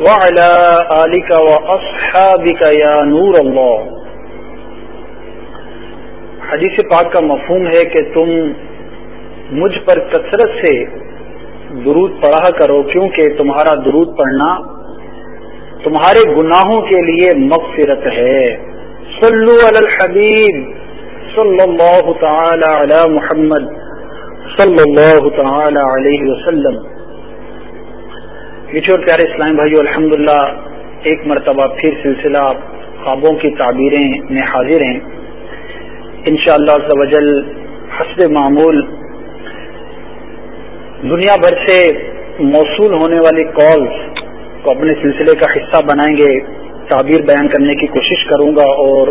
وعلى آلك وأصحابك يا نور الله. حدیث پاک کا مفہوم ہے کہ تم مجھ پر کثرت سے درود پڑھا کرو، کیونکہ تمہارا درود پڑھنا تمہارے گناہوں کے لیے مغفرت ہے۔ صلو علی الحبیب، صلی اللہ تعالی علی محمد، صلی اللہ تعالی علیہ وسلم۔ میٹھے اور پیارے اسلام بھائی الحمد ایک مرتبہ پھر سلسلہ خوابوں کی تعبیریں میں حاضر ہیں۔ ان شاء اللہ حسب معمول دنیا بھر سے موصول ہونے والی کالز کو اپنے سلسلے کا حصہ بنائیں گے، تعبیر بیان کرنے کی کوشش کروں گا اور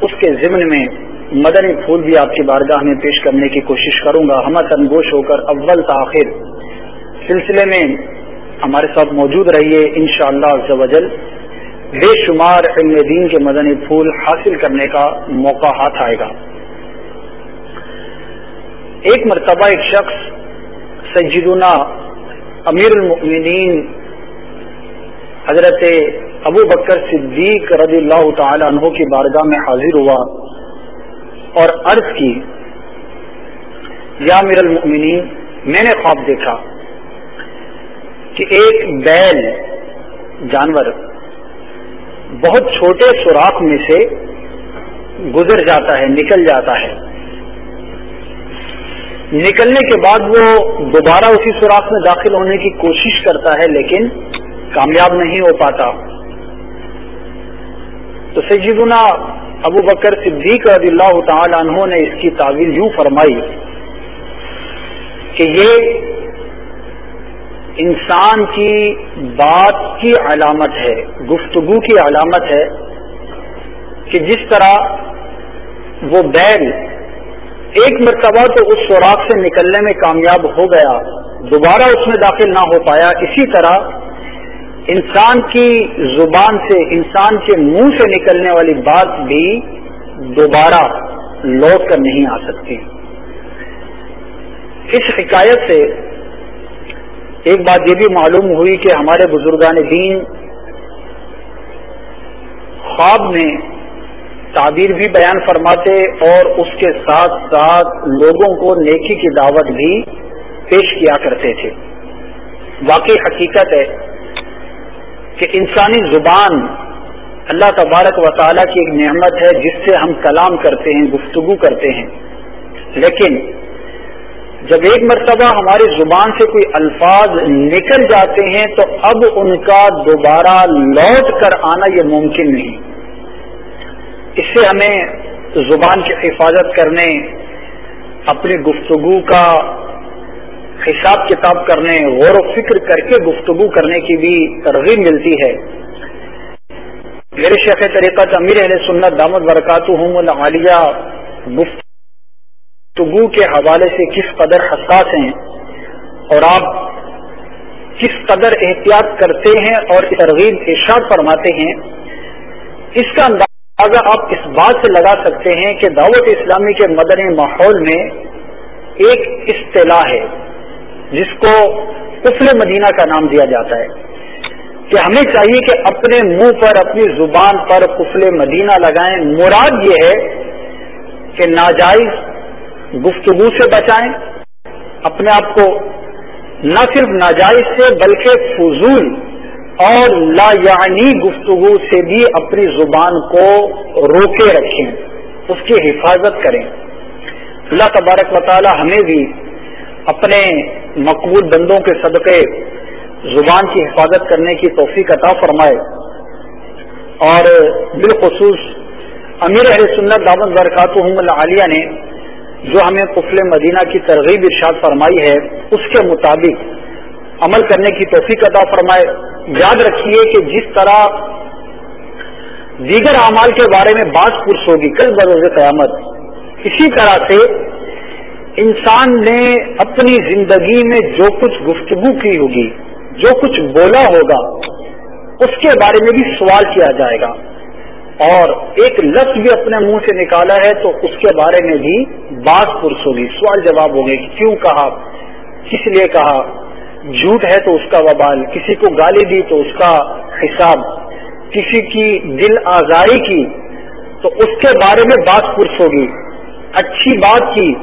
اس کے ضمن میں مدنی پھول بھی آپ کی بارگاہ میں پیش کرنے کی کوشش کروں گا۔ ہم تنگوش ہو کر اول تاخیر سلسلے میں ہمارے ساتھ موجود رہیے ان شاء اللہ بے شمار علم دین کے مدنی پھول حاصل کرنے کا موقع ہاتھ آئے گا۔ ایک مرتبہ ایک شخص سجدنا امیر المؤمنین حضرت ابو بکر صدیق رضی اللہ تعالی عنہ کی بارگاہ میں حاضر ہوا اور عرض کی، یا امیر المؤمنین، میں نے خواب دیکھا۔ کہ ایک بیل جانور بہت چھوٹے سوراخ میں سے گزر جاتا ہے، نکل جاتا ہے۔ نکلنے کے بعد وہ دوبارہ اسی سوراخ میں داخل ہونے کی کوشش کرتا ہے، لیکن کامیاب نہیں ہو پاتا۔ تو سیدنا ابو بکر صدیق رضی اللہ تعالی عنہ نے اس کی تعویل یوں فرمائی کہ یہ انسان کی بات کی علامت ہے، گفتگو کی علامت ہے کہ جس طرح وہ بیل ایک مرتبہ تو اس سوراخ سے نکلنے میں کامیاب ہو گیا، دوبارہ اس میں داخل نہ ہو پایا، اسی طرح انسان کی زبان سے، انسان کے منہ سے نکلنے والی بات بھی دوبارہ لوٹ کر نہیں آ سکتی۔ اس حکایت سے ایک بات یہ بھی معلوم ہوئی کہ ہمارے بزرگان دین خواب میں تعبیر بھی بیان فرماتے اور اس کے ساتھ ساتھ لوگوں کو نیکی کی دعوت بھی پیش کیا کرتے تھے۔ واقعی حقیقت ہے کہ انسانی زبان اللہ تبارک و تعالیٰ کی ایک نعمت ہے جس سے ہم کلام کرتے ہیں، گفتگو کرتے ہیں۔ لیکن جب ایک مرتبہ ہماری زبان سے کوئی الفاظ نکل جاتے ہیں تو اب ان کا دوبارہ لوٹ کر آنا یہ ممکن نہیں۔ اس سے ہمیں زبان کی حفاظت کرنے، اپنی گفتگو کا حساب کتاب کرنے، غور و فکر کر کے گفتگو کرنے کی بھی ترغیب ملتی ہے۔ میرے شیخ طریقہ امیر اہل سنت دامد برکات ہوں عالیہ گفت گفتگو کے حوالے سے کس قدر حساس ہیں اور آپ کس قدر احتیاط کرتے ہیں اور ترغیب ارشاد فرماتے ہیں، اس کا اندازہ آپ اس بات سے لگا سکتے ہیں کہ دعوت اسلامی کے مدنی ماحول میں ایک اصطلاح ہے، جس کو قفل مدینہ کا نام دیا جاتا ہے۔ کہ ہمیں چاہیے کہ اپنے منہ پر، اپنی زبان پر قفل مدینہ لگائیں۔ مراد یہ ہے کہ ناجائز گفتگو سے بچائیں۔ اپنے آپ کو نہ صرف ناجائز سے بلکہ فضول اور لا یعنی گفتگو سے بھی اپنی زبان کو روکے رکھیں، اس کی حفاظت کریں۔ اللہ تبارک و تعالی ہمیں بھی اپنے مقبول بندوں کے صدقے، زبان کی حفاظت کرنے کی توفیق عطا فرمائے۔ اور بالخصوص امیر اہل سنت دعوت برکات عالیہ نے جو ہمیں قفل مدینہ کی ترغیب ارشاد فرمائی ہے، اس کے مطابق عمل کرنے کی توفیق عطا فرمائے۔ یاد رکھیے کہ جس طرح دیگر اعمال کے بارے میں بات پرس ہوگی کل بروز قیامت، اسی طرح سے انسان نے اپنی زندگی میں جو کچھ گفتگو کی ہوگی، جو کچھ بولا ہوگا، اس کے بارے میں بھی سوال کیا جائے گا۔ اور ایک لفظ بھی اپنے منہ سے نکالا ہے تو اس کے بارے میں بھی بات پرس ہوگی۔ سوال جواب ہوگی کیوں کہا؟ کس لیے کہا؟ جھوٹ ہے تو اس کا وبال، کسی کو گالی دی تو اس کا حساب، کسی کی دل آزاری کی تو اس کے بارے میں بات پرس ہوگی۔ اچھی بات کی،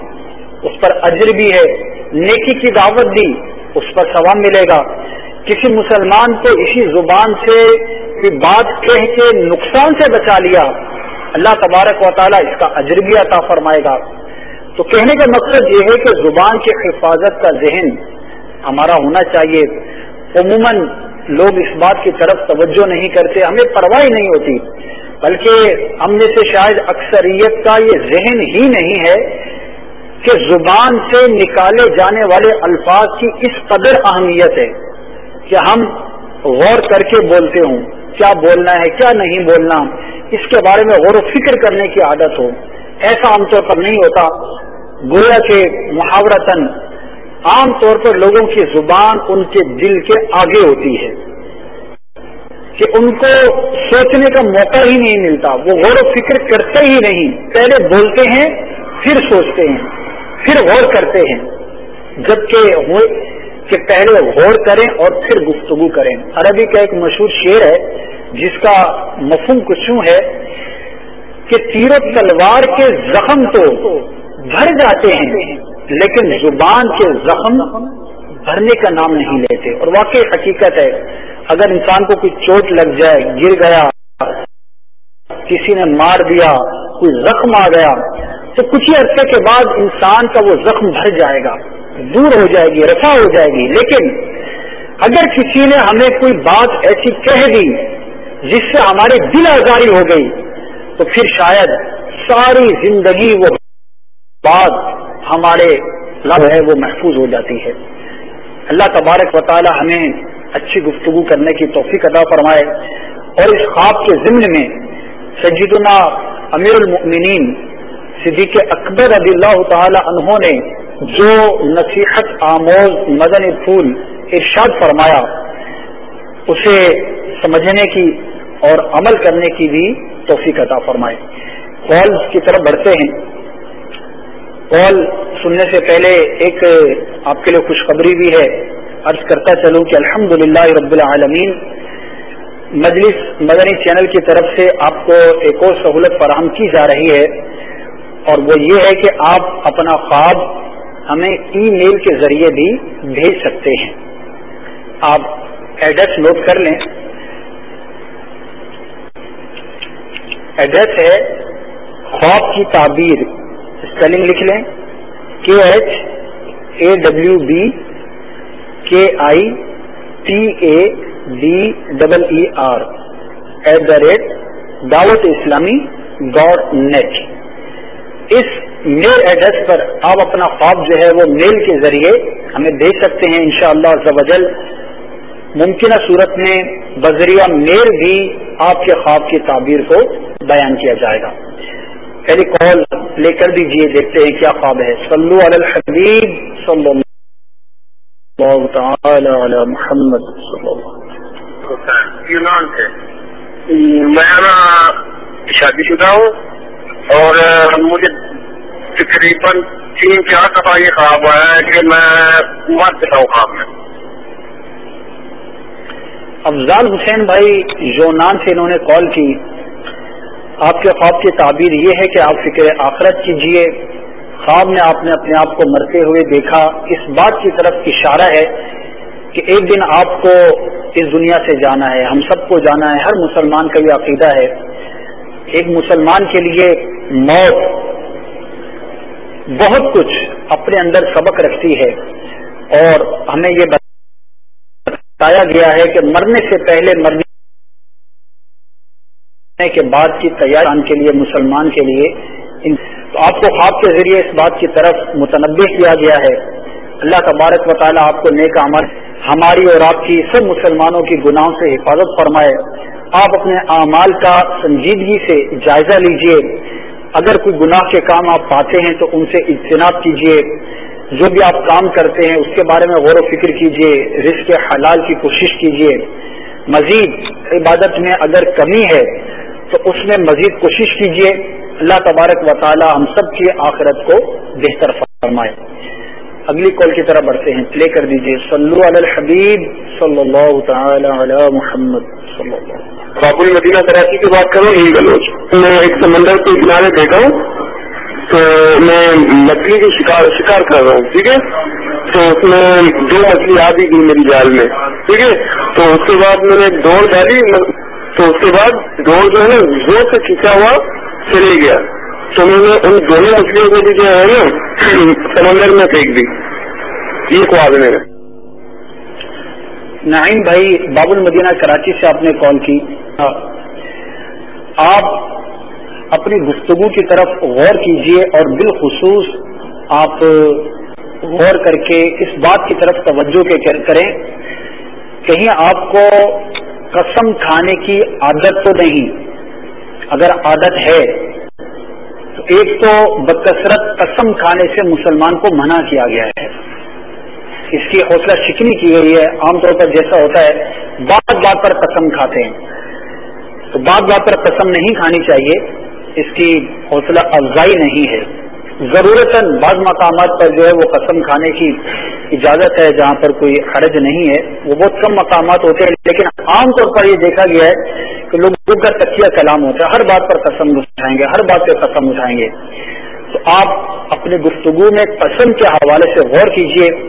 اس پر اجر بھی ہے، نیکی کی دعوت دی، اس پر ثواب ملے گا۔ کسی مسلمان کو اسی زبان سے بات کہہ کے نقصان سے بچا لیا، اللہ تبارک و تعالیٰ اس کا اجر بھی عطا فرمائے گا۔ تو کہنے کا مقصد یہ ہے کہ زبان کی حفاظت کا ذہن ہمارا ہونا چاہیے۔ عموماً لوگ اس بات کی طرف توجہ نہیں کرتے، ہمیں پرواہ نہیں ہوتی، بلکہ ہم میں سے شاید اکثریت کا یہ ذہن ہی نہیں ہے کہ زبان سے نکالے جانے والے الفاظ کی اس قدر اہمیت ہے کہ ہم غور کر کے بولتے ہوں۔ کیا بولنا ہے، کیا نہیں بولنا۔ اس کے بارے میں غور و فکر کرنے کی عادت ہو۔ ایسا عام طور پر نہیں ہوتا۔ گویا کے محاورتن عام طور پر لوگوں کی زبان ان کے دل کے آگے ہوتی ہے۔ کہ ان کو سوچنے کا موقع ہی نہیں ملتا۔ وہ غور و فکر کرتے ہی نہیں۔ پہلے بولتے ہیں، پھر سوچتے ہیں، پھر غور کرتے ہیں۔ جبکہ کہ پہلے غور کریں اور پھر گفتگو کریں۔ عربی کا ایک مشہور شعر ہے، جس کا مفہوم کچھ ہے، کہ تیر و تلوار کے زخم تو بھر جاتے ہیں، لیکن زبان کے زخم بھرنے کا نام نہیں لیتے۔ اور واقعی حقیقت ہے، اگر انسان کو کوئی چوٹ لگ جائے، گر گیا، کسی نے مار دیا، کوئی زخم آ گیا، تو کچھ ہی عرصے کے بعد انسان کا وہ زخم بھر جائے گا۔ دور ہو جائے گی رفا ہو جائے گی۔ لیکن اگر کسی نے ہمیں کوئی بات ایسی کہہ دی جس سے ہماری دل آزاری ہو گئی، تو پھر شاید ساری زندگی وہ بات ہمارے لب ہے، وہ محفوظ ہو جاتی ہے۔ اللہ تبارک و تعالی ہمیں اچھی گفتگو کرنے کی توفیق ادا فرمائے۔ اور اس خواب کے ضمن میں سجیدنا امیر المؤمنین صدیق اکبر رضی اللہ تعالی انہوں نے جو نصیحت، آموز، مدن پھول ارشاد فرمایا، اسے سمجھنے کی اور عمل کرنے کی بھی توفیق عطا فرمائے۔ کالز کی طرف بڑھتے ہیں۔ کال سننے سے پہلے ایک آپ کے لیے خوشخبری بھی ہے۔ عرض کرتا چلوں کہ الحمد رب العالمین، مجلس مدنی چینل کی طرف سے آپ کو ایک اور سہولت فراہم کی جا رہی ہے اور وہ یہ ہے کہ آپ اپنا خواب ہمیں ای میل کے ذریعے بھی بھیج سکتے ہیں۔ آپ ایڈریس نوٹ کر لیں۔ ایڈریس ہے خواب کی تعبیر۔ اسپیلنگ لکھ لیں۔ کے H A W B K I T A D double E R at the rate Dawat Islami dot net us mail address پر آپ اپنا خواب جو ہے وہ میل کے ذریعے ہمیں دے سکتے ہیں انشاءاللہ شاء اللہ ممکنہ صورت میں بذریعہ میل بھی آپ کے خواب کی تعبیر کو بیان کیا جائے گا۔ پہلی کال لے کر دیجیے دیکھتے ہیں کیا خواب ہے۔ صلو علی الحبیب، صلی اللہ تعالی علی محمد، صلی اللہ میں شادی شدہ ہوں اور مجھے تقریباً تین چار دفعہ یہ خواب ہوا ہے کہ میں مر چکا ہوں خواب میں۔ افضال حسین بھائی جو نام سے انہوں نے کال کی۔ آپ کے خواب کی تعبیر یہ ہے کہ آپ فکر آخرت کیجیے خواب میں آپ نے اپنے آپ کو مرتے ہوئے دیکھا۔ اس بات کی طرف اشارہ ہے کہ ایک دن آپ کو اس دنیا سے جانا ہے۔ ہم سب کو جانا ہے۔ ہر مسلمان کا یہ عقیدہ ہے۔ ایک مسلمان کے لیے موت بہت کچھ اپنے اندر سبق رکھتی ہے اور ہمیں یہ بتایا گیا ہے کہ مرنے سے پہلے مرنے کے بعد کی تیاری کے لیے، مسلمان کے لیے تو آپ کو خواب کے ذریعے اس بات کی طرف متنوع کیا گیا ہے۔ اللہ تبارک و تعالیٰ آپ کو نیک عمل، ہماری اور آپ کی سب مسلمانوں کی گناہوں سے حفاظت فرمائے۔ آپ اپنے اعمال کا سنجیدگی سے جائزہ لیجیے۔ اگر کوئی گناہ کے کام آپ پاتے ہیں تو ان سے اجتناب کیجیے۔ جو بھی آپ کام کرتے ہیں، اس کے بارے میں غور و فکر کیجیے، رزق حلال کی کوشش کیجیے۔ مزید عبادت میں اگر کمی ہے، تو اس میں مزید کوشش کیجیے۔ اللہ تبارک و تعالی ہم سب کی آخرت کو بہتر فرمائے۔ اگلی کال کی طرح بڑھتے ہیں۔ پلے کر دیجیے صلو علی الحبیب صلی اللہ تعالی علی محمد صلی اللہ باب المدینہ کراچی کی بات کروں یہی گلوچ میں ایک سمندر کے کنارے بیٹھا ہوں، تو میں مچھلی کی شکار شکار کر رہا ہوں، ٹھیک ہے؟ تو اس میں دو مچھلی آ بھی گئی میری جال میں، ٹھیک ہے؟ تو اس کے بعد میں نے دوڑ ڈالی تو اس کے بعد دوڑ جو ہے نا، زور سے کھینچا ہوا چلے گیا۔ تو میں نے ان دونوں مچھلیوں کو بھی جو ہے نا، سمندر میں پھینک دی۔ یہ خواب میرا نعیم بھائی، باب المدینہ کراچی سے آپ نے کال کی۔ آپ اپنی گفتگو کی طرف غور کیجیے اور بالخصوص آپ غور کر کے اس بات کی طرف توجہ کے کریں۔ کہیں آپ کو قسم کھانے کی عادت تو نہیں، اگر عادت ہے، تو ایک تو بکثرت قسم کھانے سے مسلمان کو منع کیا گیا ہے۔ اس کی حوصلہ شکنی کی گئی ہے، عام طور پر جیسا ہوتا ہے بات بات پر قسم کھاتے ہیں۔ تو بات بات پر قسم نہیں کھانی چاہیے، اس کی حوصلہ افزائی نہیں ہے۔ ضرورت بعض مقامات پر جو ہے، وہ قسم کھانے کی اجازت ہے، جہاں پر کوئی حرج نہیں ہے۔ وہ بہت کم مقامات ہوتے ہیں، لیکن عام طور پر یہ دیکھا گیا ہے کہ لوگ کا تکیہ کلام ہوتا ہے۔ ہر بات پر قسم اٹھائیں گے، ہر بات پہ قسم اٹھائیں گے۔ تو آپ اپنی گفتگو میں قسم کے حوالے سے غور کیجیے۔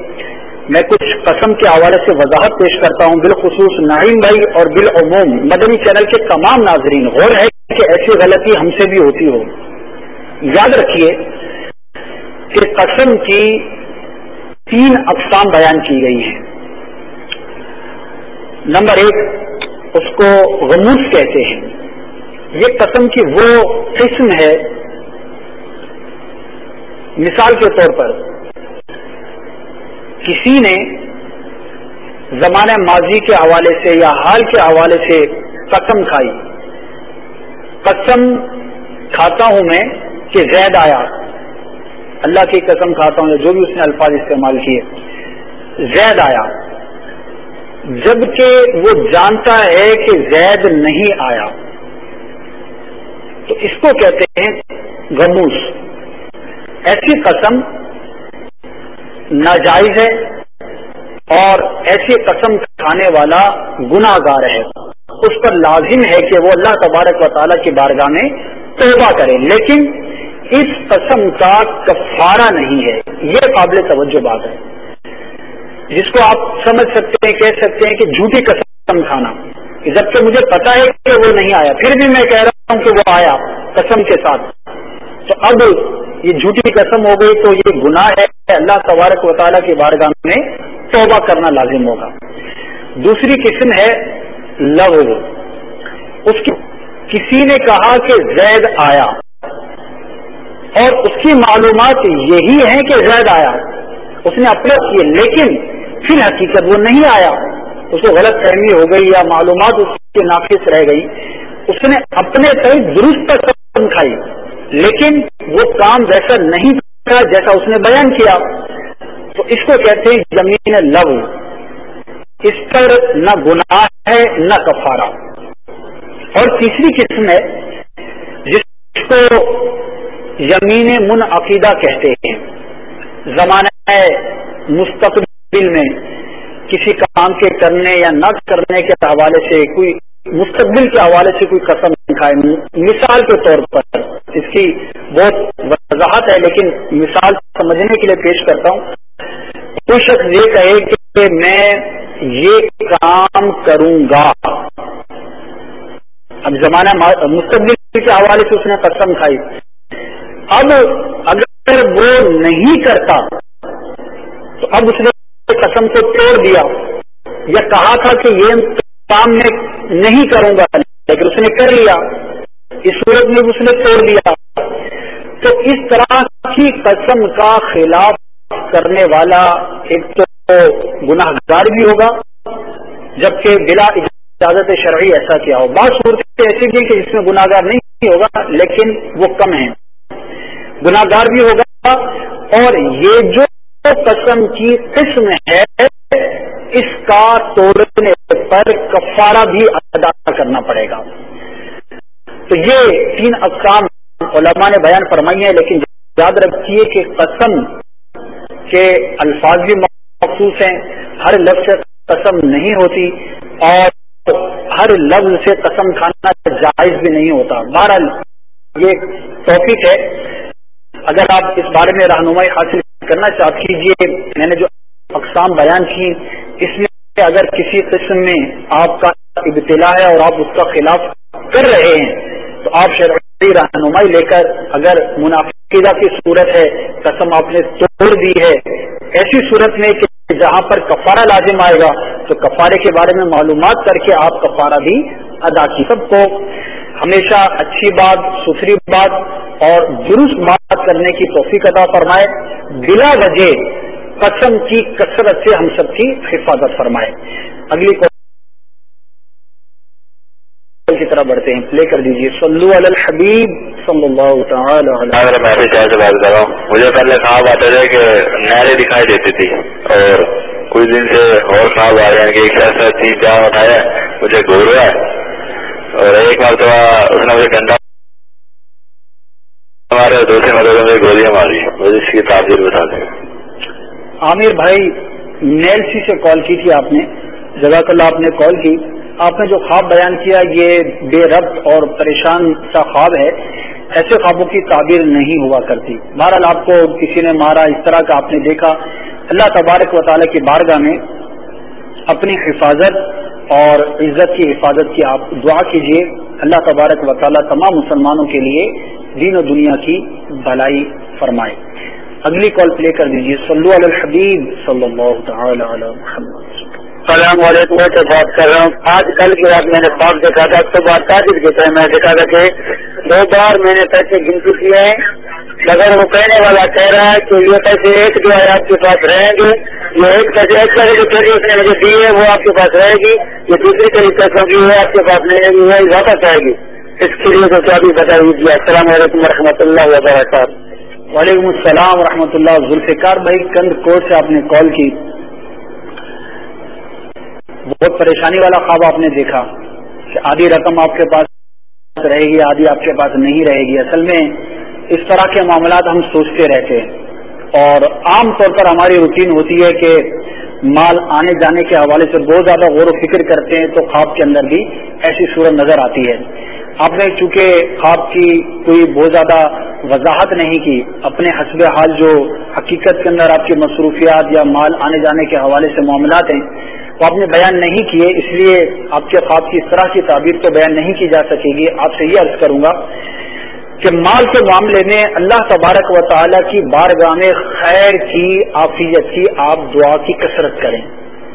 میں کچھ قسم کے حوالے سے وضاحت پیش کرتا ہوں۔ بالخصوص نعیم بھائی اور بالعموم مدنی چینل کے تمام ناظرین، غور ہے کہ ایسی غلطی ہم سے بھی ہوتی ہو۔ یاد رکھیے کہ قسم کی تین اقسام بیان کی گئی ہیں۔ نمبر ایک، اس کو غموس کہتے ہیں۔ یہ قسم کی وہ قسم ہے، مثال کے طور پر کسی نے زمانہ ماضی کے حوالے سے یا حال کے حوالے سے قسم کھائی۔ قسم کھاتا ہوں میں کہ زید آیا۔ اللہ کی قسم کھاتا ہوں جو بھی اس نے الفاظ استعمال کیے۔ زید آیا۔ جبکہ وہ جانتا ہے کہ زید نہیں آیا۔ تو اس کو کہتے ہیں گموس۔ ایسی قسم ناجائز ہے اور ایسی قسم کھانے والا گناہ گار ہے۔ اس پر لازم ہے کہ وہ اللہ تبارک و تعالیٰ کی بارگاہ میں توبہ کرے۔ لیکن اس قسم کا کفارہ نہیں ہے۔ یہ قابل توجہ بات ہے۔ جس کو آپ سمجھ سکتے ہیں، کہہ سکتے ہیں کہ جھوٹی قسم کھانا۔ جبکہ مجھے پتا ہے کہ وہ نہیں آیا، پھر بھی میں کہہ رہا ہوں کہ وہ آیا قسم کے ساتھ۔ تو اب یہ جھوٹی قسم ہو گئی تو یہ گناہ ہے اللہ تبارک و تعالیٰ کی بارگاہ میں توبہ کرنا لازم ہوگا۔ دوسری قسم ہے لو اس کی کسی نے کہا کہ زید آیا۔ اور اس کی معلومات یہی ہے کہ زید آیا۔ اس نے اپنے کیے، لیکن پھر حقیقت وہ نہیں آیا۔ اس کو غلط فہمی ہو گئی یا معلومات اس کے ناقص رہ گئی اس نے اپنے صحیح درست قسم کھائی لیکن وہ کام ویسا نہیں تھا جیسا اس نے بیان کیا، تو اس کو کہتے ہیں زمین لو اس پر نہ گناہ ہے، نہ کفارہ۔ اور تیسری قسم ہے، جس کو یمین من عقیدہ کہتے ہیں۔ زمانہ مستقبل میں کسی کام کے کرنے یا نہ کرنے کے حوالے سے کوئی، مستقبل کے حوالے سے کوئی قسم کھائے۔ مثال کے طور پر اس کی بہت وضاحت ہے، لیکن مثال سمجھنے کے لیے پیش کرتا ہوں۔ کوئی شخص یہ کہے کہ میں یہ کام کروں گا۔ اب زمانہ مستقبل کے حوالے سے اس نے قسم کھائی۔ اب اگر وہ نہیں کرتا، تو اب اس نے قسم کو توڑ دیا۔ یا کہا تھا کہ یہ کام میں نہیں کروں گا، لیکن اس نے کر لیا۔ اس صورت میں اس نے توڑ دیا تو اس طرح کی قسم کا خلاف کرنے والا ایک تو گناہ گار بھی ہوگا، جبکہ بلا اجازت شرعی ایسا کیا ہو۔ بعض صورتیں ایسی بھی کہ جس میں گناہ گار نہیں ہوگا، لیکن وہ کم ہیں۔ گناہ گار بھی ہوگا اور یہ جو قسم کی قسم ہے، اس کا توڑنے پر کفارہ بھی ادا کرنا پڑے گا۔ تو یہ تین اقسام علماء نے بیان فرمائی ہیں، لیکن یاد رکھیے کہ قسم کے الفاظ بھی مخصوص ہیں۔ ہر لفظ سے قسم نہیں ہوتی اور ہر لفظ سے قسم کھانا جائز بھی نہیں ہوتا۔ بہرحال یہ ٹاپک ہے۔ اگر آپ اس بارے میں رہنمائی حاصل کرنا چاہتے کیجیے میں نے جو اقسام بیان کی اس میں اگر کسی قسم میں آپ کا ابتلا ہے اور آپ اس کا خلاف کر رہے ہیں تو آپ شرعی رہنمائی لے کر اگر منافقہ کی صورت ہے، قسم آپ نے توڑ دی ہے۔ ایسی صورت میں کہ جہاں پر کفارہ لازم آئے گا، تو کفارے کے بارے میں معلومات کر کے آپ کفارہ بھی ادا کی سب کو ہمیشہ اچھی بات، ستھری بات اور درست بات کرنے کی توفیق ادا فرمائے۔ بلا وجہ قسم کی کثرت سے ہم سب کی حفاظت فرمائے۔ اگلی کی طرح بڑھتے ہیں۔ پلے کر دیجیے صلو علی الحبیب صلی اللہ تعالی میں چاہے سے بات کر رہا ہوں۔ مجھے پہلے خواب آتے تھے کہ نہریں دکھائی دیتی تھی اور کچھ دن سے اور خواب آ رہے ہیں کہ ایک ایسا چیز جہاں اٹھایا مجھے رہا ہے اور ایک بار تو اس نے مجھے ڈنڈا ہمارے دوسرے مدد میں گولیاں ماری۔ مجھے اس کی تعبیر بتا دیں۔ عامر بھائی نیلسی سے کال کی تھی آپ نے۔ جزاک اللہ آپ نے کال کی۔ آپ نے جو خواب بیان کیا یہ بے ربط اور پریشان سا خواب ہے، ایسے خوابوں کی تعبیر نہیں ہوا کرتی۔ بہرحال آپ کو کسی نے مارا، اس طرح کا آپ نے دیکھا۔ اللہ تبارک و تعالیٰ کی بارگاہ میں اپنی حفاظت اور عزت کی حفاظت کی آپ دعا کیجیے اللہ تبارک و تعالیٰ تمام مسلمانوں کے لیے دین و دنیا کی بھلائی فرمائے۔ اگلی کال پلے کر دیجیے صلو علی الحبیب صلی اللہ تعالی علی محمد۔ السلام علیکم، میں بات کر رہا ہوں۔ آج کل کی رات میں نے خواب دیکھا تھا، تو بات تاجر کی طرح میں دیکھا تھا کہ دو بار میں نے پیسے گنتی کیے ہیں، مگر وہ کہنے والا کہہ رہا ہے کہ یہ پیسے ایک جو ہے آپ کے پاس رہیں گے، یہ ایک پیسے ایک پیسے جو چوری اس نے مجھے دی ہے وہ آپ کے پاس رہے گی، یہ دوسری طریقے پیسوں کی ہے آپ کے پاس نہیں ہے واپس آئے گی۔ اس کے لیے تو کیا بھی بتا دیجیے السلام علیکم و رحمۃ اللہ وبرکاتہ۔ وعلیکم السلام ورحمۃ اللہ ذوالفقار بھائی کند کوٹ سے آپ نے کال کی۔ بہت پریشانی والا خواب آپ نے دیکھا کہ آدھی رقم آپ کے پاس رہے گی، آدھی آپ کے پاس نہیں رہے گی۔ اصل میں اس طرح کے معاملات ہم سوچتے رہتے ہیں۔ اور عام طور پر ہماری روٹین ہوتی ہے کہ مال آنے جانے کے حوالے سے بہت زیادہ غور و فکر کرتے ہیں تو خواب کے اندر بھی ایسی صورت نظر آتی ہے۔ آپ نے چونکہ خواب کی کوئی بہت زیادہ وضاحت نہیں کی، اپنے حسب حال جو حقیقت کے اندر آپ کی مصروفیات یا مال آنے جانے کے حوالے سے معاملات ہیں، وہ آپ نے بیان نہیں کیے، اس لیے آپ کے خواب کی اس طرح کی تعبیر تو بیان نہیں کی جا سکے گی۔ آپ سے یہ عرض کروں گا کہ مال کے معاملے میں اللہ تبارک و تعالیٰ کی بارگاہ میں خیر کی آفیت کی، آپ دعا کی کثرت کریں۔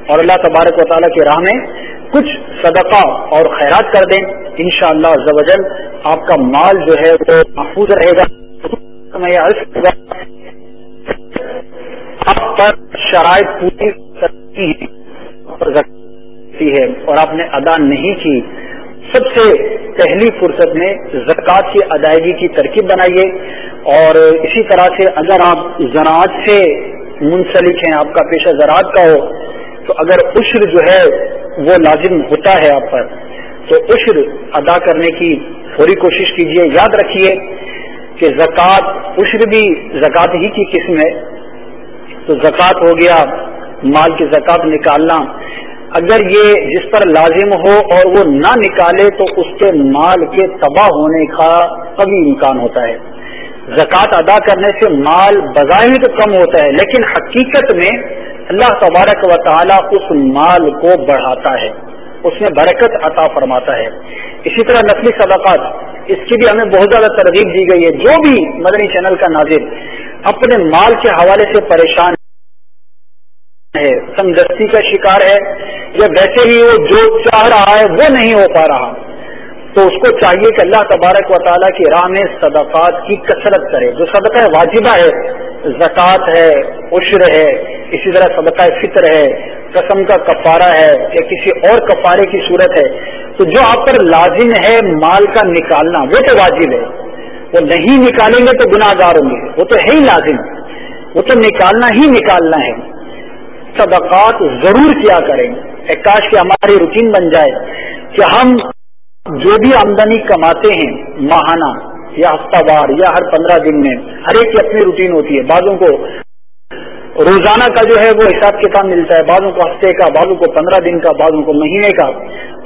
اور اللہ تبارک و تعالیٰ کی راہ میں کچھ صدقہ اور خیرات کر دیں ان شاء اللہ آپ کا مال جو ہے وہ محفوظ رہے گا۔ آپ پر شرائط پوری ہے اور آپ نے ادا نہیں کی۔ سب سے پہلی فرصت میں زکوٰۃ کی ادائیگی کی ترکیب بنائیے اور اسی طرح سے اگر آپ زراعت سے منسلک ہیں، آپ کا پیشہ زراعت کا ہو تو اگر عشر جو ہے وہ لازم ہوتا ہے آپ پر، تو عشر ادا کرنے کی پوری کوشش کیجیے یاد رکھیے کہ زکوٰۃ، عشر بھی زکوٰۃ ہی کی قسم ہے۔ تو زکوٰۃ ہو گیا، مال کی زکوٰۃ نکالنا۔ اگر یہ جس پر لازم ہو اور وہ نہ نکالے تو اس کے مال کے تباہ ہونے کا کبھی امکان ہوتا ہے۔ زکوٰۃ ادا کرنے سے مال بظاہر تو کم ہوتا ہے، لیکن حقیقت میں اللہ تبارک و تعالیٰ اس مال کو بڑھاتا ہے، اس میں برکت عطا فرماتا ہے۔ اسی طرح نقلی صدقات، اس کی بھی ہمیں بہت زیادہ ترغیب دی گئی ہے۔ جو بھی مدنی چینل کا ناظر اپنے مال کے حوالے سے پریشان ہے سمدستی کا شکار ہے، یا ویسے ہی وہ جو چاہ رہا ہے، وہ نہیں ہو پا رہا، تو اس کو چاہیے کہ اللہ تبارک و تعالیٰ کی راہ میں صدقات کی کثرت کرے۔ جو صدقہ واجبہ ہے زکوٰۃ ہے، عشر ہے، اسی طرح صدقہ فطر ہے، قسم کا کفارہ ہے یا کسی اور کفارے کی صورت ہے، تو جو آپ پر لازم ہے مال کا نکالنا، وہ تو واجب ہے۔ وہ نہیں نکالیں گے تو گناہ گار ہوں گے۔ وہ تو ہے ہی لازم۔ وہ تو نکالنا ہی نکالنا ہے۔ صدقات ضرور کیا کریں۔ کاش کہ ہماری روٹین بن جائے کہ ہم جو بھی آمدنی کماتے ہیں ماہانہ یا ہفتہ وار یا ہر پندرہ دن میں ہر ایک کی اپنی روٹین ہوتی ہے۔ بعضوں کو روزانہ کا جو ہے وہ حساب کتاب ملتا ہے، بعضوں کو ہفتے کا، بعضوں کو پندرہ دن کا، بعضوں کو مہینے کا۔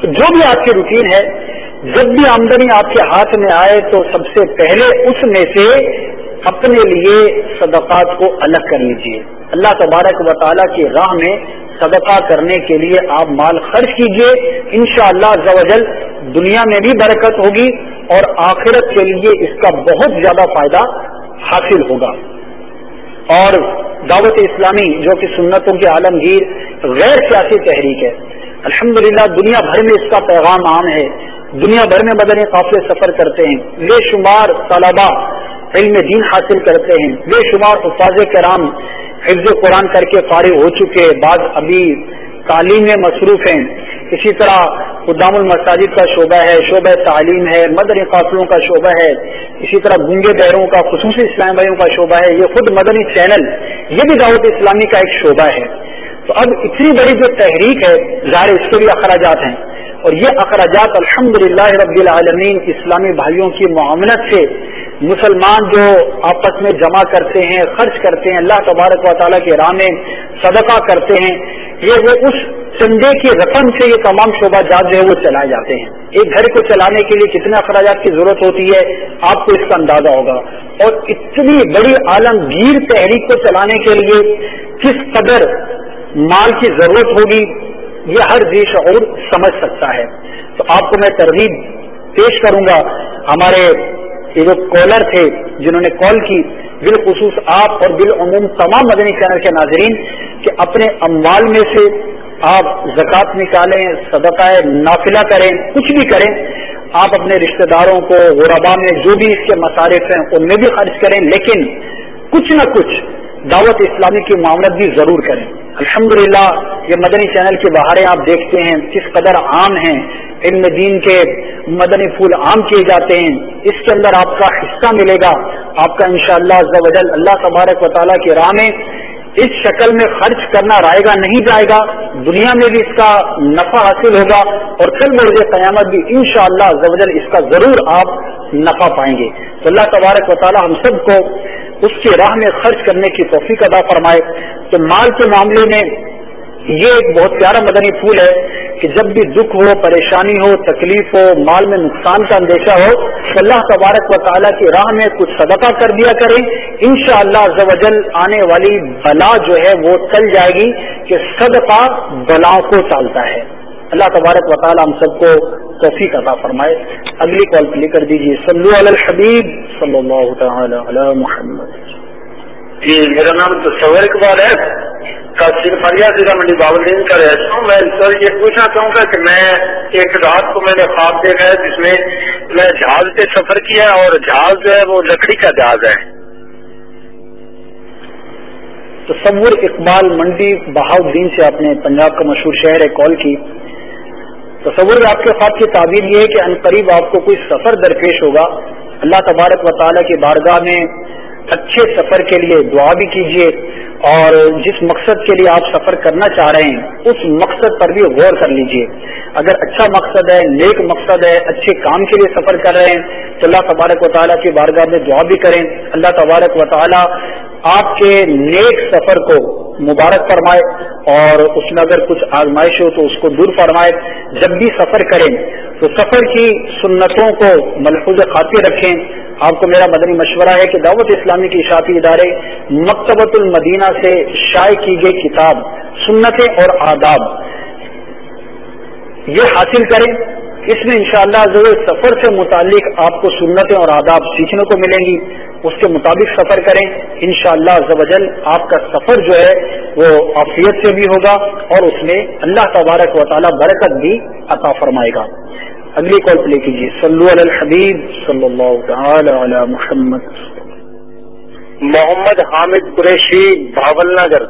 جو بھی آپ کی روٹین ہے، جب بھی آمدنی آپ کے ہاتھ میں آئے تو سب سے پہلے اس میں سے اپنے لیے صدقات کو الگ کر لیجیے اللہ تبارک و تعالیٰ کی راہ میں صدقہ کرنے کے لیے آپ مال خرچ کیجیے انشاءاللہ شاء اللہ دنیا میں بھی برکت ہوگی اور آخرت کے لیے اس کا بہت زیادہ فائدہ حاصل ہوگا۔ اور دعوت اسلامی جو کہ سنتوں کے عالمگیر غیر سیاسی تحریک ہے، الحمدللہ دنیا بھر میں اس کا پیغام عام ہے۔ دنیا بھر میں بدن قافلے سفر کرتے ہیں۔ بے شمار طلبا علم دین حاصل کرتے ہیں۔ بے شمار حفاظ کرام حفظ قرآن کر کے فارغ ہو چکے بعض ابھی تعلیم میں مصروف ہیں۔ اسی طرح قدام المساجد کا شعبہ ہے، شعبہ تعلیم ہے، مدنی قافلوں کا شعبہ ہے۔ اسی طرح گنگے بہروں کا خصوصی اسلام بھائیوں کا شعبہ ہے۔ یہ خود مدنی چینل، یہ بھی دعوت اسلامی کا ایک شعبہ ہے۔ تو اب اتنی بڑی جو تحریک ہے، ظاہر اس کے بھی اخراجات ہیں۔ اور یہ اخراجات الحمد للہ رب العالمین اسلامی بھائیوں کی معاملت سے مسلمان جو آپس میں جمع کرتے ہیں، خرچ کرتے ہیں، اللہ تبارک و تعالیٰ کے راہ میں صدقہ کرتے ہیں، یہ وہ اس چندے کی رقم سے یہ تمام شعبہ جات جو ہے وہ چلائے جاتے ہیں۔ ایک گھر کو چلانے کے لیے کتنے اخراجات کی ضرورت ہوتی ہے، آپ کو اس کا اندازہ ہوگا۔ اور اتنی بڑی عالمگیر تحریک کو چلانے کے لیے کس قدر مال کی ضرورت ہوگی، یہ ہر جی شعور سمجھ سکتا ہے۔ تو آپ کو میں ترغیب پیش کروں گا، ہمارے یہ جو کالر تھے جنہوں نے کال کی، بالخصوص آپ اور بالعموم تمام مدنی چینل کے ناظرین، کہ اپنے اموال میں سے آپ زکوٰۃ نکالیں، صدقہ، نافلہ کریں، کچھ بھی کریں، آپ اپنے رشتہ داروں کو غربا میں جو بھی اس کے مصارف ہیں، ان میں بھی خرچ کریں، لیکن کچھ نہ کچھ دعوت اسلامی کی معاملت بھی ضرور کریں۔ الحمدللہ، یہ مدنی چینل کے بہاریں آپ دیکھتے ہیں، کس قدر عام ہیں علم دین کے مدنی پھول عام کیے جاتے ہیں۔ اس کے اندر آپ کا حصہ ملے گا۔ آپ کا انشاءاللہ شاء اللہ اللہ تبارک و تعالیٰ کی راہ میں اس شکل میں خرچ کرنا رائے گا، نہیں جائے گا۔ دنیا میں بھی اس کا نفع حاصل ہوگا اور کل مرض قیامت بھی ان شاء اللہ اس کا ضرور آپ نفع پائیں گے۔ تو اللہ تبارک و تعالی ہم سب کو اس کی راہ میں خرچ کرنے کی توفیق ادا فرمائے۔ تو مال کے معاملے میں یہ ایک بہت پیارا مدنی پھول ہے کہ جب بھی دکھ ہو، پریشانی ہو، تکلیف ہو، مال میں نقصان کا اندیشہ ہو، اللہ تبارک و تعالیٰ کی راہ میں کچھ صدقہ کر دیا کریں ان شاء اللہ آنے والی بلا جو ہے وہ چل جائے گی کہ صدقہ بلاؤں کو ٹالتا ہے۔ اللہ تبارک و تعالیٰ ہم سب کو توفیق عطا فرمائے۔ اگلی کال پلے کر دیجیے۔ صلی اللہ الحبیب، صلی اللہ تعالی علی محمد۔ جی میرا نام تصور اقبال ہے۔ ضلع منڈی باولین کا رہتا ہوں میں سر یہ پوچھنا چاہوں گا کہ میں ایک رات کو میں نے خواب دیکھا ہے جس میں میں جہاز پہ سفر کیا اور جہاز جو ہے وہ لکڑی کا جہاز ہے۔ تصور اقبال منڈی بہاؤدین سے آپ نے پنجاب کا مشہور شہر ہے کال کی۔ تصور آپ کے خواب کی تعبیر یہ ہے کہ ان قریب آپ کو کوئی سفر درپیش ہوگا۔ اللہ تبارک و تعالیٰ کی بارگاہ میں اچھے سفر کے لیے دعا بھی کیجیے اور جس مقصد کے لیے آپ سفر کرنا چاہ رہے ہیں، اس مقصد پر بھی غور کر لیجیے۔ اگر اچھا مقصد ہے، نیک مقصد ہے، اچھے کام کے لیے سفر کر رہے ہیں، تو اللہ تبارک و تعالیٰ کی بارگاہ میں دعا بھی کریں۔ اللہ تبارک و تعالیٰ آپ کے نیک سفر کو مبارک فرمائے اور اس میں اگر کچھ آزمائش ہو تو اس کو دور فرمائے۔ جب بھی سفر کریں تو سفر کی سنتوں کو ملفوظ خاطر رکھیں۔ آپ کو میرا مدنی مشورہ ہے کہ دعوت اسلامی کی اشاعتی ادارے مکتبۃ المدینہ سے شائع کی گئی کتاب، سنتیں اور آداب یہ حاصل کریں۔ اس میں انشاءاللہ شاء سفر سے متعلق آپ کو سنتیں اور آداب سیکھنے کو ملیں گی۔ اس کے مطابق سفر کریں۔ انشاءاللہ شاء اللہ آپ کا سفر جو ہے وہ عافیت سے بھی ہوگا اور اس میں اللہ تبارک و تعالی برکت بھی عطا فرمائے گا۔ اگلی کال پلے کیجیے۔ صلو علی الحبیب صلی اللہ تعالی علی محمد۔ محمد حامد قریشی بھاول نگر۔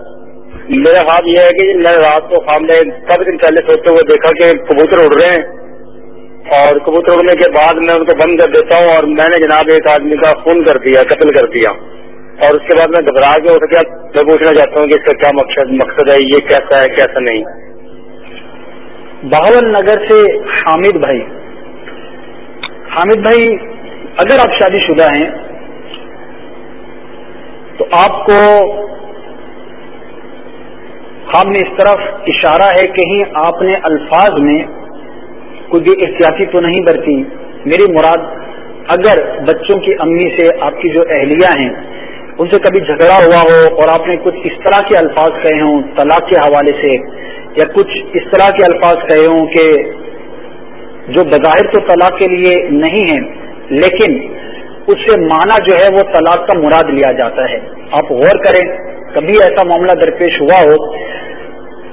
میرا خواب یہ ہے کہ میں رات کو خواب میں کافی دن پہلے سوچتے ہوئے دیکھا کہ کبوتر اڑ رہے ہیں۔ اور کبوتر اڑنے کے بعد میں ان کو بند کر دیتا ہوں اور میں نے جناب ایک آدمی کا خون کر دیا، قتل کر دیا۔ اور اس کے بعد میں گھبرا کے اٹھ گیا۔ میں پوچھنا چاہتا ہوں کہ اس کا کیا مقصد مقصد ہے، یہ کیسا ہے، کیسا نہیں۔ بہاول نگر سے حامد بھائی۔ حامد بھائی، اگر آپ شادی شدہ ہیں، تو آپ کو خواب میں اس طرف اشارہ ہے کہیں آپ نے الفاظ میں کوئی بھی احتیاطی تو نہیں برتی۔ میری مراد، اگر بچوں کی امی سے آپ کی جو اہلیہ ہیں، ان سے کبھی جھگڑا ہوا ہو اور آپ نے کچھ اس طرح کے الفاظ کہے ہوں، طلاق کے حوالے سے یا کچھ اس طرح کے الفاظ کہے ہوں کہ جو بظاہر تو طلاق کے لیے نہیں ہیں، لیکن اس سے معنی جو ہے وہ طلاق کا مراد لیا جاتا ہے۔ آپ غور کریں، کبھی ایسا معاملہ درپیش ہوا ہو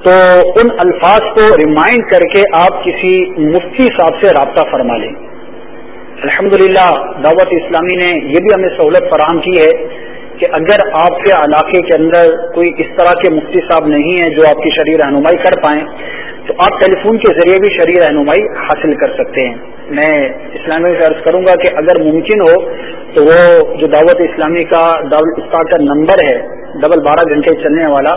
تو ان الفاظ کو ریمائنڈ کر کے آپ کسی مفتی صاحب سے رابطہ فرما لیں۔ الحمدللہ، دعوت اسلامی نے یہ بھی ہمیں سہولت فراہم کی ہے کہ اگر آپ کے علاقے کے اندر کوئی اس طرح کے مفتی صاحب نہیں ہیں جو آپ کی شریر رہنمائی کر پائیں، تو آپ ٹیلی فون کے ذریعے بھی شریر رہنمائی حاصل کر سکتے ہیں۔ میں اسلامی سے عرض کروں گا کہ اگر ممکن ہو، تو وہ جو دعوت اسلامی کا دعوت اسٹار کا نمبر ہے، ڈبل بارہ گھنٹے چلنے والا،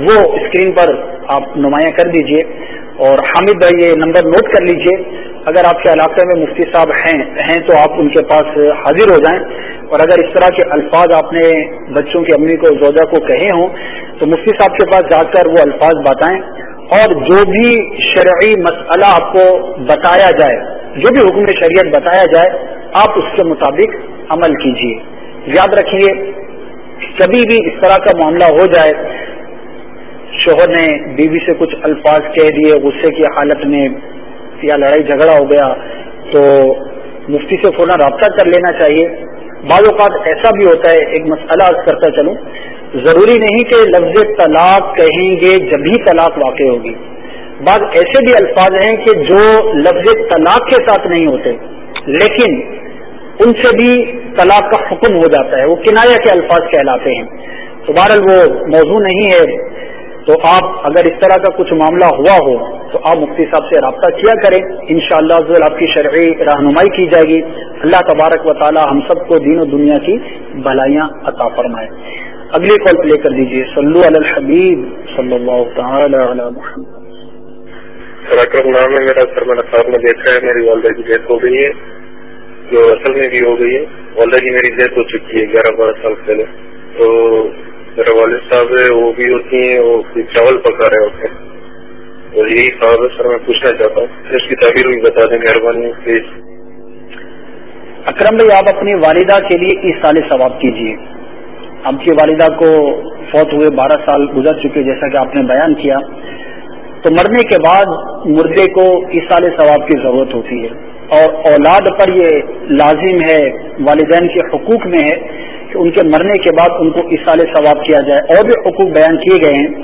وہ اسکرین پر آپ نمایاں کر دیجیے اور حامد بھائی یہ نمبر نوٹ کر لیجیے اگر آپ کے علاقے میں مفتی صاحب ہیں ہیں تو آپ ان کے پاس حاضر ہو جائیں۔ اور اگر اس طرح کے الفاظ آپ نے بچوں کی امی کو، زوجہ کو کہے ہوں، تو مفتی صاحب کے پاس جا کر وہ الفاظ بتائیں۔ اور جو بھی شرعی مسئلہ آپ کو بتایا جائے، جو بھی حکم شریعت بتایا جائے، آپ اس کے مطابق عمل کیجیے۔ یاد رکھیے، کبھی بھی اس طرح کا معاملہ ہو جائے، شوہر نے بیوی سے کچھ الفاظ کہہ دیے، غصے کی حالت میں یا لڑائی جھگڑا ہو گیا، تو مفتی سے فوراً رابطہ کر لینا چاہیے۔ بعض اوقات ایسا بھی ہوتا ہے، ایک مسئلہ کرتا چلوں، ضروری نہیں کہ لفظ طلاق کہیں گے جب ہی طلاق واقع ہوگی۔ بعض ایسے بھی الفاظ ہیں کہ جو لفظ طلاق کے ساتھ نہیں ہوتے، لیکن ان سے بھی طلاق کا حکم ہو جاتا ہے۔ وہ کنایا کے الفاظ کہلاتے ہیں۔ تو بہرحال وہ موضوع نہیں ہے۔ تو آپ اگر اس طرح کا کچھ معاملہ ہوا ہو تو آپ مفتی صاحب سے رابطہ کیا کریں۔ ان شاء اللہ آپ کی شرعی رہنمائی کی جائے گی۔ اللہ تبارک و تعالی ہم سب کو دین و دنیا کی بھلائیاں عطا فرمائے۔ اگلی کال پلے کر دیجیے صلو علی الحبیب صلی اللہ تعالی علی محمد۔ نام ہے میرا، سر میں صاحب نے دیکھا ہے، میری والدہ کی ڈیتھ ہو گئی ہے۔ جو اصل میں بھی ہو گئی ہے۔ والدہ کی میری ڈیتھ ہو چکی ہے، گیارہ بارہ سال پہلے۔ تو میرے والد صاحب ہے وہ بھی ہوتی ہیں، وہ چاول پکا رہے ہوتے ہیں۔ اور یہی صاحب ہے سر، میں پوچھنا چاہتا ہوں۔ اس کی تعبیر بھی بتا دیں، مہربانی پلیز اکرم بھائی، آپ اپنی والدہ کے لیے اس سال ثواب کیجیے آپ کی والدہ کو فوت ہوئے بارہ سال گزر چکے، جیسا کہ آپ نے بیان کیا۔ تو مرنے کے بعد مردے کو اس سال ثواب کی ضرورت ہوتی ہے۔ اور اولاد پر یہ لازم ہے، والدین کے حقوق میں ہے کہ ان کے مرنے کے بعد ان کو اصال ثواب کیا جائے۔ اور بھی حقوق بیان کیے گئے ہیں۔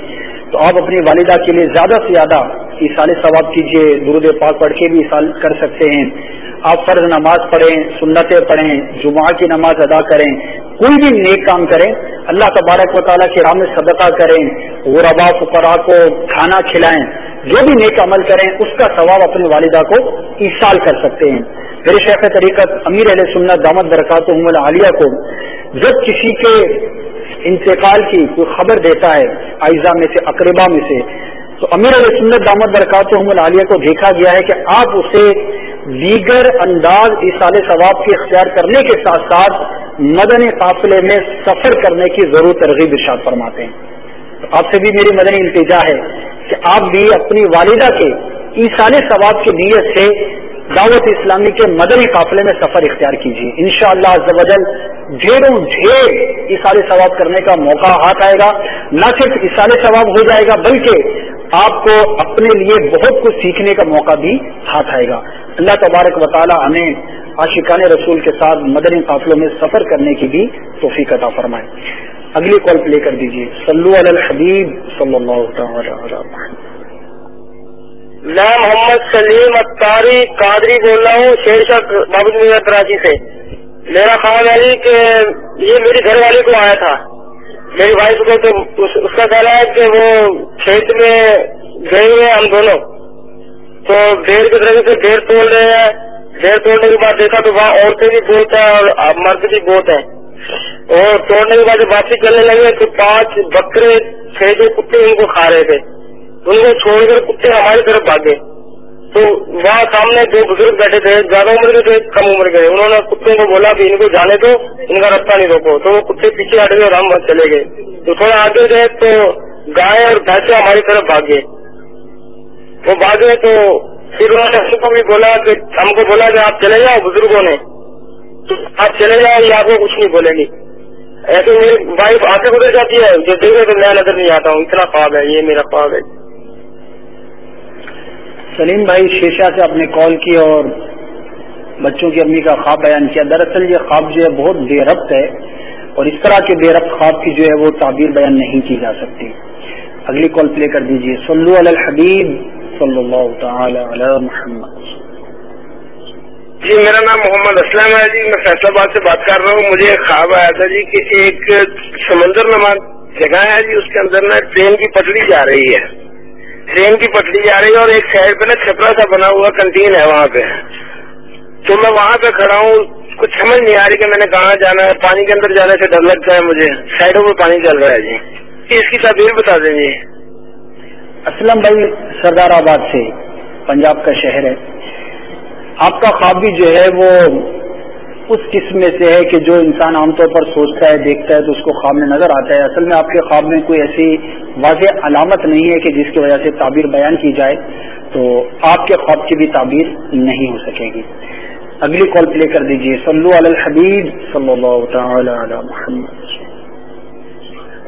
تو آپ اپنی والدہ کے لیے زیادہ سے زیادہ اصال ثواب کیجیے درود پاک پڑھ کے بھی اصال کر سکتے ہیں۔ آپ فرض نماز پڑھیں، سنتیں پڑھیں، جمعہ کی نماز ادا کریں، کوئی بھی نیک کام کریں، اللہ تبارک و تعالیٰ کی راہ میں صدقہ کریں، غربا، فقرا کو کھانا کھلائیں، جو بھی نیک عمل کریں، اس کا ثواب اپنی والدہ کو ایسال کر سکتے ہیں۔ میرے شیخ طریقت امیر علیہ سنت دامت برکات عالیہ کو جب کسی کے انتقال کی کوئی خبر دیتا ہے آئزہ میں سے، اقربا میں سے، تو امیر علیہ سنت دامت برکات عالیہ کو دیکھا گیا ہے کہ آپ اسے دیگر انداز اصال ثواب کی اختیار کرنے کے ساتھ ساتھ مدنی قافلے میں سفر کرنے کی ضرور ترغیب ارشاد فرماتے ہیں۔ تو آپ سے بھی میری مدنی التجا ہے کہ آپ بھی اپنی والدہ کے ایسال ثواب کی نیت سے دعوت اسلامی کے مدنی قافلے میں سفر اختیار کیجیے۔ ان شاء اللہ ڈھیروں ڈھیر اشارے ثواب کرنے کا موقع ہاتھ آئے گا۔ نہ صرف اشارے ثواب ہو جائے گا، بلکہ آپ کو اپنے لیے بہت کچھ سیکھنے کا موقع بھی ہاتھ آئے گا۔ اللہ تبارک و تعالی ہمیں عاشقان رسول کے ساتھ مدنی قافلوں میں سفر کرنے کی بھی توفیق عطا فرمائے۔ اگلی کال پلے کر دیجیے صلو علی الحبیب صلی اللہ تعالی میں محمد سلیم اختاری قادری بول رہا ہوں، شیر شاہ بابود جی کراچی سے۔ میرا خیال ہے کہ یہ میری گھر والی کو آیا تھا۔ میری وائف کو تو اس کا کہنا ہے کہ وہ کھیت میں گئے ہوئے ہم دونوں۔ تو ڈیر کی طرح سے ڈیر توڑ رہے ہیں؟ ڈیر توڑنے کے بعد دیکھا تو وہاں عورتیں بھی بہت ہیں اور مرد بھی بہت ہیں۔ اور توڑنے کے بعد جب واپسی کرنے لگے تو پانچ بکرے تھے جو کتے ان کو کھا رہے تھے۔ ان کو چھوڑ کر کتے ہماری طرف بھاگے۔ تو وہاں سامنے دو بزرگ بیٹھے تھے، زیادہ عمر کے تھے، کم عمر کے۔ انہوں نے کتوں کو بولا کہ ان کو جانے دو، ان کا رستہ نہیں روکو۔ تو وہ کتے پیچھے ہٹ گئے اور ہم چلے گئے۔ تو تھوڑا آگے گئے تو گائے اور بھینسے ہماری طرف بھاگے وہ بھاگے تو پھر انہوں نے ہم کو بھی بولا کہ، ہم کو بولا کہ آپ چلے جاؤ بزرگوں نے۔ تو آپ چلے جاؤ، یہ آپ کو کچھ نہیں بولے گی۔ ایسے میری وائف آگے گزر جاتی ہے، جو دیکھے تو میں نظر نہیں آتا ہوں، اتنا خواب ہے، یہ میرا خواب ہے۔ سلیم بھائی شیشا سے آپ نے کال کی اور بچوں کی امی کا خواب بیان کیا۔ دراصل یہ خواب جو ہے بہت بے ربط ہے اور اس طرح کے بے ربط خواب کی جو ہے وہ تعبیر بیان نہیں کی جا سکتی۔ اگلی کال پلے کر دیجیے صلو علی الحبیب، صلی اللہ تعالی علی محمد۔ جی میرا نام محمد اسلم ہے۔ جی میں فیصلہ آباد سے بات کر رہا ہوں۔ مجھے خواب آیا تھا جی کہ ایک سمندر نما جگہ ہے جی اس کے اندر نا ٹرین کی پٹڑی جا رہی ہے۔ ٹرین کی پٹڑی جا رہی ہے اور ایک سائڈ پہ نا چھپرا سا بنا ہوا کنٹین ہے وہاں پہ۔ تو میں وہاں پہ کھڑا ہوں، کچھ سمجھ نہیں آ رہی کہ میں نے کہاں جانا ہے، پانی کے اندر جانے سے ڈر لگتا ہے مجھے۔ سائڈوں پہ پانی چل رہا ہے جی۔ اس کی تعبیر بتا دیں جی۔ اسلم بھائی، سردار آباد سے پنجاب کا شہر ہے۔ آپ کا خواب بھی جو ہے وہ اس قسم میں سے ہے کہ جو انسان عام طور پر سوچتا ہے، دیکھتا ہے تو اس کو خواب میں نظر آتا ہے۔ اصل میں آپ کے خواب میں کوئی ایسی واضح علامت نہیں ہے کہ جس کی وجہ سے تعبیر بیان کی جائے تو آپ کے خواب کی بھی تعبیر نہیں ہو سکے گی۔ اگلی کال پلے کر دیجیے صلو علی الحبیب صلی اللہ تعالی علی محمد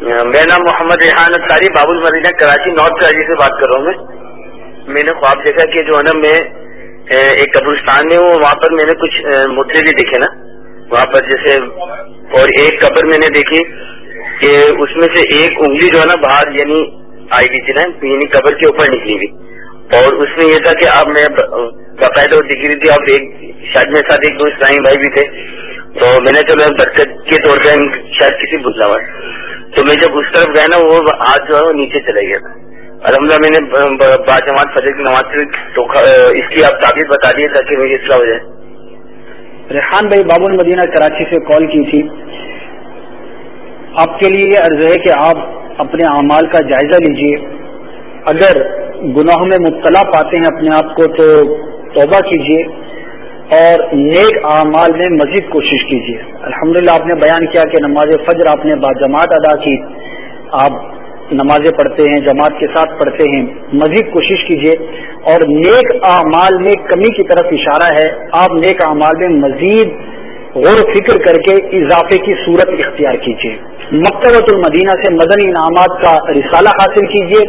میرا نام محمد ریحان انصاری باب المدینہ کراچی نارتھ کراچی سے بات کر رہا ہوں میں۔ میں نے خواب دیکھا کہ جو ہے نا میں ایک قبرستان میں ہوں، وہاں پر میں نے کچھ مدعے بھی دیکھے نا۔ وہاں پر جیسے، اور ایک قبر میں نے دیکھی کہ اس میں سے ایک انگلی جو ہے نا، باہر یعنی آئی ہوئی تھی نا یعنی قبر کے اوپر نکلی ہوئی۔ اور اس میں یہ تھا کہ اب میں باقاعدہ دکھ رہی تھی اب ایک شاید میرے ساتھ ایک دو اسلامی بھائی بھی تھے۔ تو میں نے چلو برکت کے طور پہ، شاید کسی بدلا ہوا۔ تو میں جب اس طرف گیا نا، وہ ہاتھ جو ہے وہ نیچے چلے گیا تھا۔ الحمد للہ میں نے با جماعت فجر کی نماز تو اس کی آپ تعبیر بتا دیے تاکہ میری اصلاح ہو جائے۔ ریحان بھائی باب المدینہ کراچی سے کال کی تھی۔ آپ کے لیے یہ عرض ہے کہ آپ اپنے اعمال کا جائزہ لیجیے۔ اگر گناہوں میں مبتلا پاتے ہیں اپنے آپ کو تو توبہ کیجیے اور نیک اعمال میں مزید کوشش کیجیے الحمدللہ آپ نے بیان کیا کہ نماز فجر آپ نے باجماعت ادا کی۔ آپ نمازیں پڑھتے ہیں، جماعت کے ساتھ پڑھتے ہیں۔ مزید کوشش کیجیے اور نیک اعمال میں کمی کی طرف اشارہ ہے۔ آپ نیک اعمال میں مزید غور و فکر کر کے اضافے کی صورت اختیار کیجیے مکتبۃ المدینہ سے مدنی انعامات کا رسالہ حاصل کیجیے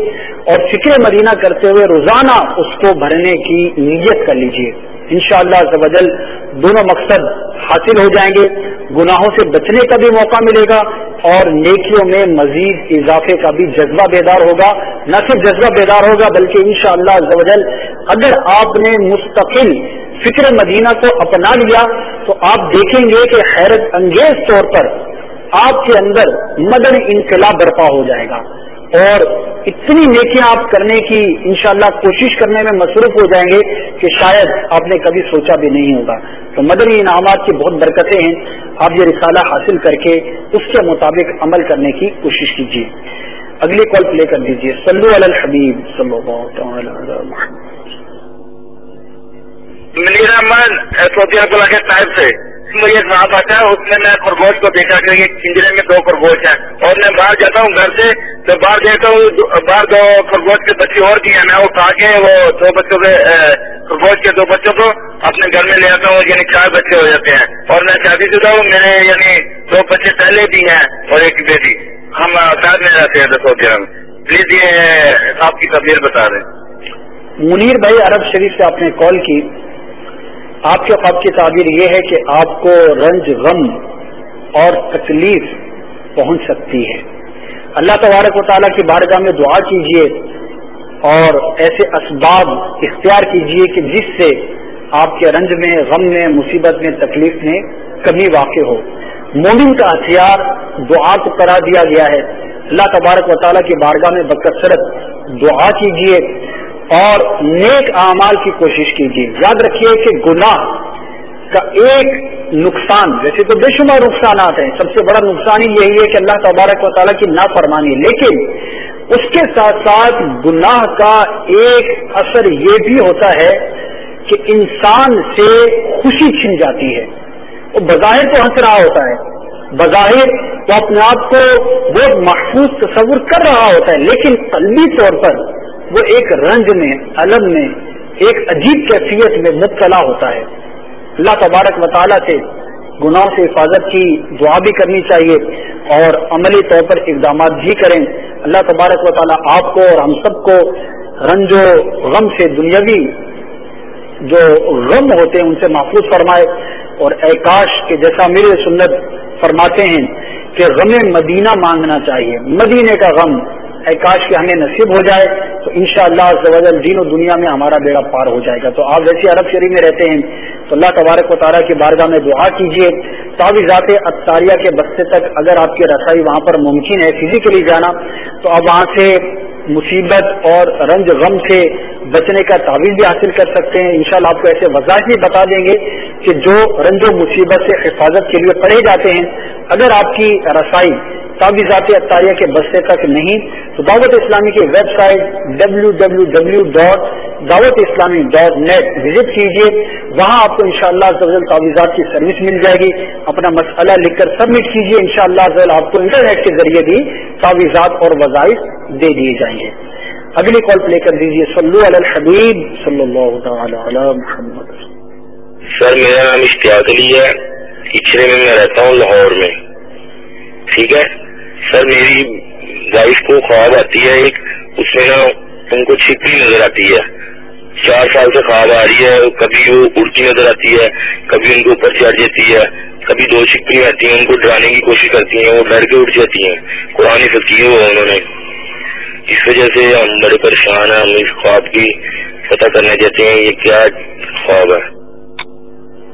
اور فکر مدینہ کرتے ہوئے روزانہ اس کو بھرنے کی نیت کر لیجیے انشاءاللہ شاء اللہ دونوں مقصد حاصل ہو جائیں گے۔ گناہوں سے بچنے کا بھی موقع ملے گا اور نیکیوں میں مزید اضافے کا بھی جذبہ بیدار ہوگا۔ نہ صرف جذبہ بیدار ہوگا بلکہ انشاءاللہ شاء اللہ اگر آپ نے مستقل فکر مدینہ کو اپنا لیا تو آپ دیکھیں گے کہ حیرت انگیز طور پر آپ کے اندر مدن انقلاب برپا ہو جائے گا۔ اور اتنی نیکیاں آپ کرنے کی انشاءاللہ کوشش کرنے میں مصروف ہو جائیں گے کہ شاید آپ نے کبھی سوچا بھی نہیں ہوگا۔ تو مدنی انعامات کی بہت برکتیں ہیں۔ آپ یہ رسالہ حاصل کر کے اس کے مطابق عمل کرنے کی کوشش کیجیے۔ اگلی کال پلے کر دیجیے۔ سلو الحبیب صلی اللہ منیر احمد صاحب سے۔ مجھے صاف آتا ہے، اس میں میں خرگوش کو دیکھا کہ یہ پنجرے میں دو خرگوش ہیں۔ اور میں باہر جاتا ہوں گھر سے، تو باہر دیکھتا ہوں باہر دو خرگوش کے بچے اور کی ہیں۔ میں اٹھا کے وہ دو بچوں کے خرگوش کے دو بچوں کو اپنے گھر میں لے آتا ہوں یعنی چار بچے ہو جاتے ہیں۔ اور میں شادی شدہ ہوں میں نے یعنی دو بچے پہلے بھی ہیں اور ایک بیٹی۔ ہم ساتھ میں رہتے ہیں دسو گرام پلیز یہ آپ کی تبدیل بتا دیں۔ منیر بھائی، عرب شریف سے آپ نے کال کی۔ آپ کے خواب کی تعبیر یہ ہے کہ آپ کو رنج غم اور تکلیف پہنچ سکتی ہے۔ اللہ تبارک و تعالیٰ کی بارگاہ میں دعا کیجیے اور ایسے اسباب اختیار کیجیے کہ جس سے آپ کے رنج میں، غم میں، مصیبت میں، تکلیف میں کمی واقع ہو۔ مومن کا ہتھیار دعا کو کرا دیا گیا ہے۔ اللہ تبارک و تعالیٰ کی بارگاہ میں بکثرت دعا کیجیے اور نیک اعمال کی کوشش کیجیے۔ یاد رکھیے کہ گناہ کا ایک نقصان ویسے تو بے شمار نقصانات ہیں، سب سے بڑا نقصان ہی یہی ہے کہ اللہ تبارک و تعالیٰ کی نافرمانی لیکن اس کے ساتھ ساتھ گناہ کا ایک اثر یہ بھی ہوتا ہے کہ انسان سے خوشی چھن جاتی ہے۔ وہ بظاہر تو ہنس رہا ہوتا ہے، بظاہر وہ اپنے آپ کو بہت محفوظ تصور کر رہا ہوتا ہے، لیکن قلبی طور پر وہ ایک رنج میں، علم میں، ایک عجیب کیفیت میں مبتلا ہوتا ہے۔ اللہ تبارک مطالعہ سے گناہوں سے حفاظت کی دعا بھی کرنی چاہیے اور عملی طور پر اقدامات بھی کریں۔ اللہ تبارک و تعالیٰ آپ کو اور ہم سب کو رنج و غم سے دنیاوی جو غم ہوتے ہیں ان سے محفوظ فرمائے اور اے کاش کے جیسا میرے سنت فرماتے ہیں کہ غم مدینہ مانگنا چاہیے۔ مدینے کا غم اے کاش کے ہمیں نصیب ہو جائے۔ تو انشاءاللہ شاء اللہ دین و دنیا میں ہمارا بیڑا پار ہو جائے گا۔ تو آپ ویسے عرب شریف میں رہتے ہیں، تو اللہ تبارک و تعالیٰ کی بارگاہ میں دعا کیجیے تعویذات اطاریہ کے بستے تک اگر آپ کی رسائی وہاں پر ممکن ہے فزیکلی جانا، تو آپ وہاں سے مصیبت اور رنج غم سے بچنے کا تعویذ بھی حاصل کر سکتے ہیں۔ انشاءاللہ آپ کو ایسے وضاحت بھی بتا دیں گے کہ جو رنج و مصیبت سے حفاظت کے لیے پڑھے جاتے ہیں، اگر آپ کی رسائی تعویذات اطاریہ کے بستے تک نہیں۔ تو دعوت اسلامی کی web site W W W dot Dawat Islami dot net visit کیجیے وہاں آپ کو ان شاء اللہ تعویذات کی سروس مل جائے گی۔ اپنا مسئلہ لکھ کر سبمٹ کیجیے ان شاء اللہ آپ کو انٹرنیٹ کے ذریعے بھی تعویذات اور وظائف دے دیے جائیں گے۔ اگلی کال پلے کر دیجیے صلو علی الحبیب صلی اللہ تعالی علی محمد۔ سر، میرا نام اشتیاق علی ہے۔ پچھلے میں میں رہتا ہوں لاہور میں۔ ٹھیک ہے؟ سر میری وائف کو خواب آتی ہے، ایک اس میں نا ان کو چھپی نظر آتی ہے۔ چار سال سے خواب آ رہی ہے، کبھی وہ اڑتی نظر آتی ہے، کبھی ان کے اوپر چڑھ جاتی ہے۔ کبھی دو چھپی آتی ہیں، ان کو ڈرانے کی کوشش کرتی ہیں، وہ ڈر کے اٹھ جاتی ہیں۔ قرآن فکیر ہوا انہوں نے۔ اس وجہ سے ہم بڑے پریشان ہیں، ہم اس خواب کی پتہ کرنا چاہتے ہیں۔ یہ کیا خواب ہے؟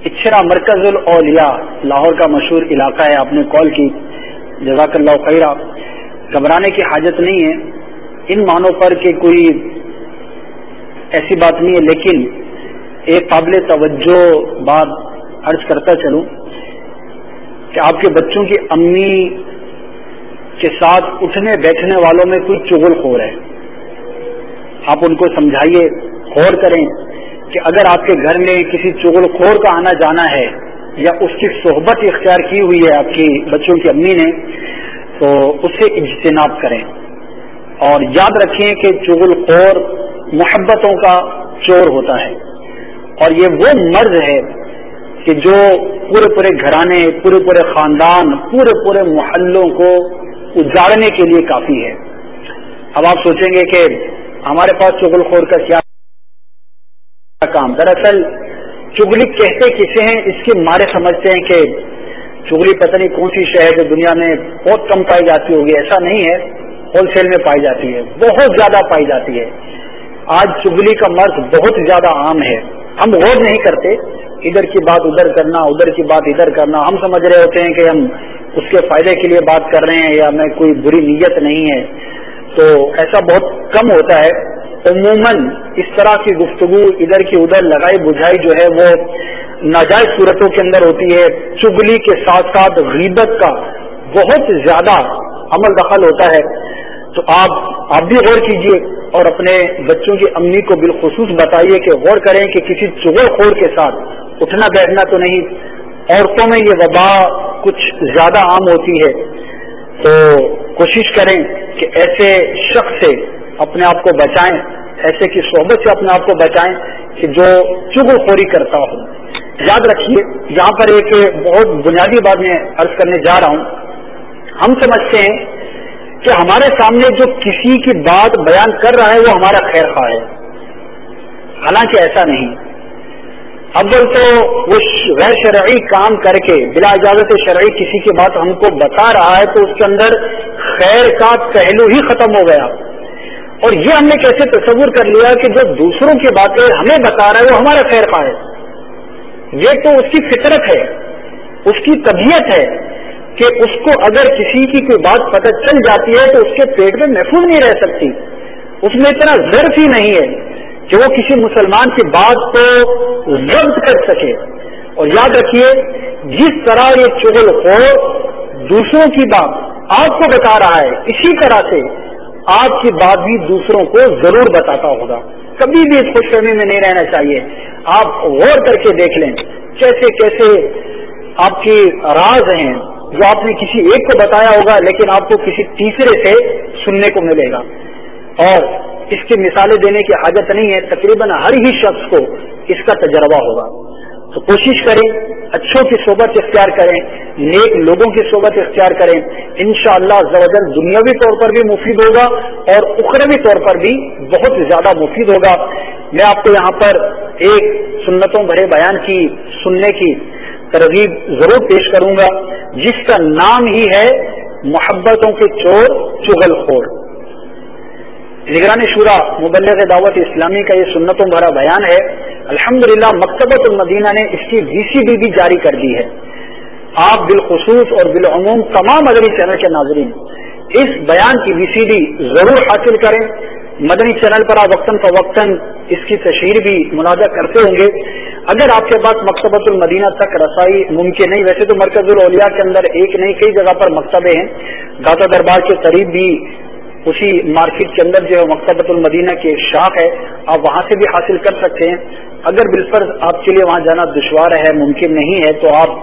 اچھرا مرکز الاولیاء، لاہور کا مشہور علاقہ ہے، آپ نے کال کی۔ جزاک اللہ خیرہ، گھبرانے کی حاجت نہیں ہے۔ ان معنوں پر کہ کوئی ایسی بات نہیں ہے، لیکن ایک قابل توجہ بات عرض کرتا چلوں کہ آپ کے بچوں کی امی کے ساتھ اٹھنے بیٹھنے والوں میں کوئی چغل خور ہے۔ آپ ان کو سمجھائیے، غور کریں کہ اگر آپ کے گھر میں کسی چغل خور کا آنا جانا ہے یا اس کی صحبت اختیار کی ہوئی ہے آپ کی بچوں کی امی نے، تو اس سے اجتناب کریں۔ اور یاد رکھیں کہ چغل خور محبتوں کا چور ہوتا ہے۔ اور یہ وہ مرض ہے کہ جو پورے پورے گھرانے، پورے پورے خاندان، پورے پورے محلوں کو اجاڑنے کے لیے کافی ہے۔ اب آپ سوچیں گے کہ ہمارے پاس چغل خور کا کیا کام؟ دراصل چگلی کہتے کسے ہیں، اس کے مارے سمجھتے ہیں کہ چگلی پتہ نہیں کون سی شہر جو دنیا میں بہت کم پائی جاتی ہوگی، ایسا نہیں ہے، ہول سیل میں پائی جاتی ہے، بہت زیادہ پائی جاتی ہے۔ آج چگلی کا مرض بہت زیادہ عام ہے۔ ہم غور نہیں کرتے، ادھر کی بات ادھر کرنا، ادھر کی بات ادھر کرنا۔ ہم سمجھ رہے ہوتے ہیں کہ ہم اس کے فائدے کے لیے بات کر رہے ہیں یا میں کوئی بری نیت نہیں ہے۔ تو ایسا بہت کم ہوتا ہے۔ عموماً اس طرح کی گفتگو ادھر کی ادھر لگائی بجھائی جو ہے وہ ناجائز صورتوں کے اندر ہوتی ہے۔ چگلی کے ساتھ ساتھ غیبت کا بہت زیادہ عمل دخل ہوتا ہے۔ تو آپ آپ بھی غور کیجیے اور اپنے بچوں کی امی کو بالخصوص بتائیے کہ غور کریں کہ کسی چغل خور کے ساتھ اٹھنا بیٹھنا تو نہیں، عورتوں میں یہ وبا کچھ زیادہ عام ہوتی ہے۔ تو کوشش کریں کہ ایسے شخص سے اپنے آپ کو بچائیں، ایسے کی صحبت سے اپنے آپ کو بچائیں کہ جو چغل خوری کرتا ہو۔ یاد رکھیے، یہاں پر ایک بہت بنیادی بات میں عرض کرنے جا رہا ہوں۔ ہم سمجھتے ہیں کہ ہمارے سامنے جو کسی کی بات بیان کر رہا ہے، وہ ہمارا خیر خواہ ہے۔ حالانکہ ایسا نہیں۔ اول تو وہ غیر شرعی کام کر کے، بلا اجازت شرعی کسی کی بات ہم کو بتا رہا ہے، تو اس کے اندر خیر کا پہلو ہی ختم ہو گیا۔ اور یہ ہم نے کیسے تصور کر لیا کہ جو دوسروں کی باتیں ہمیں بتا رہا ہے، وہ ہمارا خیر خواہ ہے۔ یہ تو اس کی فطرت ہے، اس کی طبیعت ہے کہ اس کو اگر کسی کی کوئی بات پتہ چل جاتی ہے، تو اس کے پیٹ میں محفوظ نہیں رہ سکتی۔ اس میں اتنا ضرف ہی نہیں ہے۔ کہ وہ کسی مسلمان کی بات کو ضبط کر سکے۔ اور یاد رکھیے، جس طرح یہ چغل ہو دوسروں کی بات آپ کو بتا رہا ہے، اسی طرح سے آپ کی بات بھی دوسروں کو ضرور بتاتا ہوگا۔ کبھی بھی اس خوش فہمی میں نہیں رہنا چاہیے۔ آپ غور کر کے دیکھ لیں، کیسے کیسے آپ کی راز ہیں۔ جو آپ نے کسی ایک کو بتایا ہوگا، لیکن آپ کو کسی تیسرے سے سننے کو ملے گا۔ اور اس کی مثالیں دینے کی حاجت نہیں ہے، تقریباً ہر ہی شخص کو اس کا تجربہ ہوگا۔ تو کوشش کریں، اچھوں کی صحبت اختیار کریں، نیک لوگوں کی صحبت اختیار کریں۔ انشاءاللہ شاء اللہ دنیاوی طور پر بھی مفید ہوگا اور اخروی طور پر بھی بہت زیادہ مفید ہوگا۔ میں آپ کو یہاں پر ایک سنتوں بھرے بیان کی، سننے کی ترغیب ضرور پیش کروں گا، جس کا نام ہی ہے محبتوں کے چور چغل خور۔ نگران شورا، مبلغ دعوت اسلامی کا یہ سنتوں بھرا بیان ہے، الحمدللہ مکتبۃ المدینہ نے اس کی وی سی ڈی بھی جاری کر دی ہے۔ آپ بالخصوص اور بالعموم تمام مدنی چینل کے ناظرین، اس بیان کی وی سی ڈی ضرور حاصل کریں۔ مدنی چینل پر آپ وقتاً فوقتاً اس کی تشہیر بھی منازع کرتے ہوں گے۔ اگر آپ کے پاس مکتبۃ المدینہ تک رسائی ممکن نہیں، ویسے تو مرکز الاولیاء کے اندر ایک نہیں، کئی جگہ پر مکتبے ہیں۔ داتا دربار کے قریب بھی اسی مارکیٹ کے اندر جو ہے مکتبۃ المدینہ کی شاخ ہے، آپ وہاں سے بھی حاصل کر سکتے ہیں۔ اگر بالفرض آپ کے لیے وہاں جانا دشوار ہے، ممکن نہیں ہے، تو آپ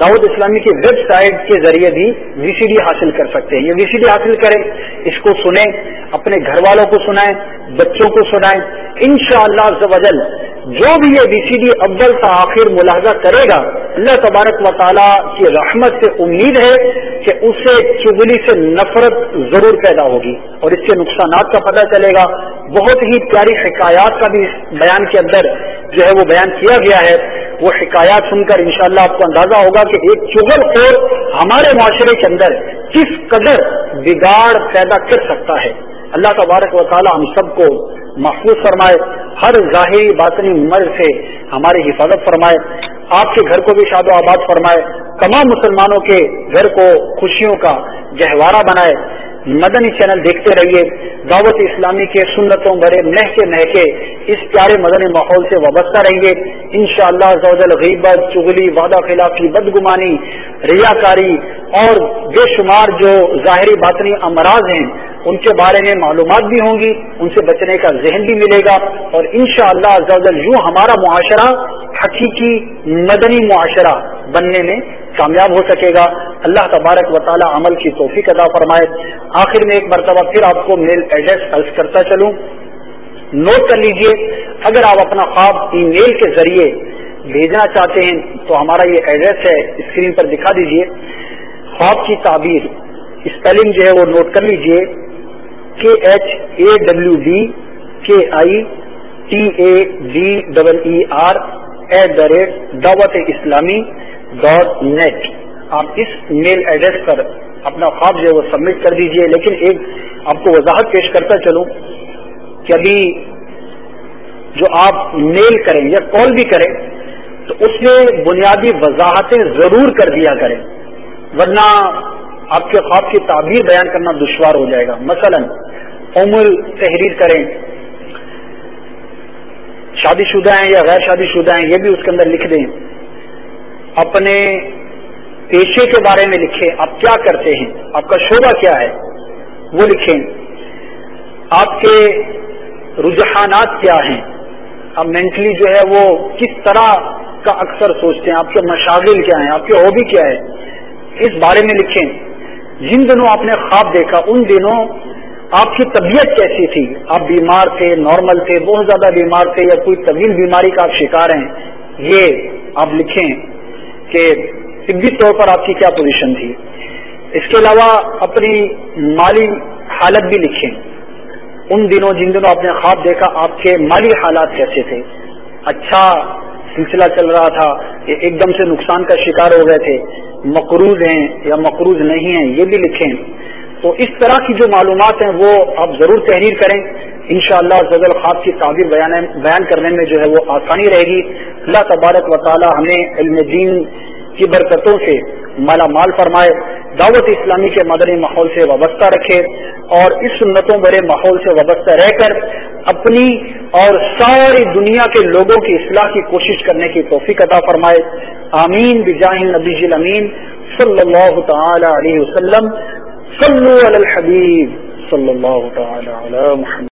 دعوت اسلامی کی ویب سائٹ کے ذریعے بھی وی سی ڈی حاصل کر سکتے ہیں۔ یہ وی سی ڈی حاصل کریں، اس کو سنیں، اپنے گھر والوں کو سنائیں، بچوں کو سنائیں۔ ان شاء اللہ جو بھی یہ وی سی ڈی اول کا آخر ملاحظہ کرے گا، اللہ تبارک و تعالیٰ کی رحمت سے امید ہے کہ اسے چگلی سے نفرت ضرور پیدا ہوگی اور اس کے نقصانات کا پتہ چلے گا۔ بہت ہی پیاری حکایات کا بھی اس بیان کے اندر جو ہے وہ بیان کیا گیا ہے۔ وہ حکایات سن کر انشاءاللہ آپ کو اندازہ ہوگا کہ ایک چغل خور ہمارے معاشرے کے اندر کس قدر بگاڑ پیدا کر سکتا ہے۔ اللہ تبارک و تعالی ہم سب کو محفوظ فرمائے، ہر ظاہری باطنی مرض سے ہماری حفاظت فرمائے۔ آپ کے گھر کو بھی شاد و آباد فرمائے۔ تمام مسلمانوں کے گھر کو خوشیوں کا گہوارہ بنائے۔ مدنی چینل دیکھتے رہیے۔ دعوت اسلامی کے سنتوں بھرے مہکے مہکے اس پیارے مدنی ماحول سے وابستہ رہیں گے ان شاء اللہ غیبت چگلی وعدہ خلافی بدگمانی، ریاکاری اور بے شمار جو ظاہری باطنی امراض ہیں ان کے بارے میں معلومات بھی ہوں گی، ان سے بچنے کا ذہن بھی ملے گا اور ان شاء اللہ یوں ہمارا معاشرہ حقیقی مدنی معاشرہ بننے میں کامیاب ہو سکے گا۔ اللہ تبارک و تعالی عمل کی توفیق ادا فرمائے۔ آخر میں ایک مرتبہ پھر آپ کو میل ایڈریس عرض کرتا چلوں۔ نوٹ کر لیجیے، اگر آپ اپنا خواب ای میل کے ذریعے بھیجنا چاہتے ہیں تو ہمارا یہ ایڈریس ہے، اسکرین پر دکھا دیجیے۔ خواب کی تعبیر۔ اسپیلنگ جو ہے وہ نوٹ کر لیجیے۔ کے H A W D K I T A D double E R at the rate Dawat Islami dot net آپ اس میل ایڈریس پر اپنا خواب جو ہے وہ سبمٹ کر دیجیے، لیکن ایک آپ کو وضاحت پیش کرتا چلوں کہ ابھی جو آپ میل کریں یا کال بھی کریں، تو اس میں بنیادی وضاحتیں ضرور کر دیا کریں۔ ورنہ آپ کے خواب کی تعبیر بیان کرنا دشوار ہو جائے گا۔ مثلا عمر تحریر کریں، شادی شدہ ہیں یا غیر شادی شدہ ہیں، یہ بھی اس کے اندر لکھ دیں۔ اپنے پیشے کے بارے میں لکھیں، آپ کیا کرتے ہیں؟ آپ کا شعبہ کیا ہے؟ وہ لکھیں۔ آپ کے رجحانات کیا ہیں؟ اب مینٹلی جو ہے وہ کس طرح کا اکثر سوچتے ہیں؟ آپ کے مشاغل کیا ہیں؟ آپ کے ہابی کیا ہے؟ اس بارے میں لکھیں۔ جن دنوں آپ نے خواب دیکھا، ان دنوں آپ کی طبیعت کیسی تھی؟ آپ بیمار تھے نارمل تھے، بہت زیادہ بیمار تھے یا کوئی طویل بیماری کا آپ شکار ہیں، یہ آپ لکھیں کہ طبی طور پر آپ کی کیا پوزیشن تھی؟ اس کے علاوہ اپنی مالی حالت بھی لکھیں۔ ان دنوں جن دنوں آپ نے خواب دیکھا، آپ کے مالی حالات کیسے تھے؟ اچھا سلسلہ چل رہا تھا کہ ایک دم سے نقصان کا شکار ہو گئے تھے۔ مقروض ہیں یا مقروض نہیں ہیں، یہ بھی لکھیں۔ تو اس طرح کی جو معلومات ہیں وہ آپ ضرور تحریر کریں۔ انشاءاللہ شاء اللہ خواب کی تعبیر بیان کرنے میں جو ہے وہ آسانی رہے گی۔ اللہ تبارک و تعالی ہمیں علم دین کی برکتوں سے مالا مال فرمائے، دعوت اسلامی کے مدنی ماحول سے وابستہ رکھے اور اس سنتوں برے ماحول سے وابستہ رہ کر اپنی اور ساری دنیا کے لوگوں کی اصلاح کی کوشش کرنے کی توفیق عطا فرمائے۔ آمین۔ بجاہ نبی امین صلی اللہ تعالی علیہ وسلم۔ صلو علی الحبیب صلی اللہ تعالی علی محمد۔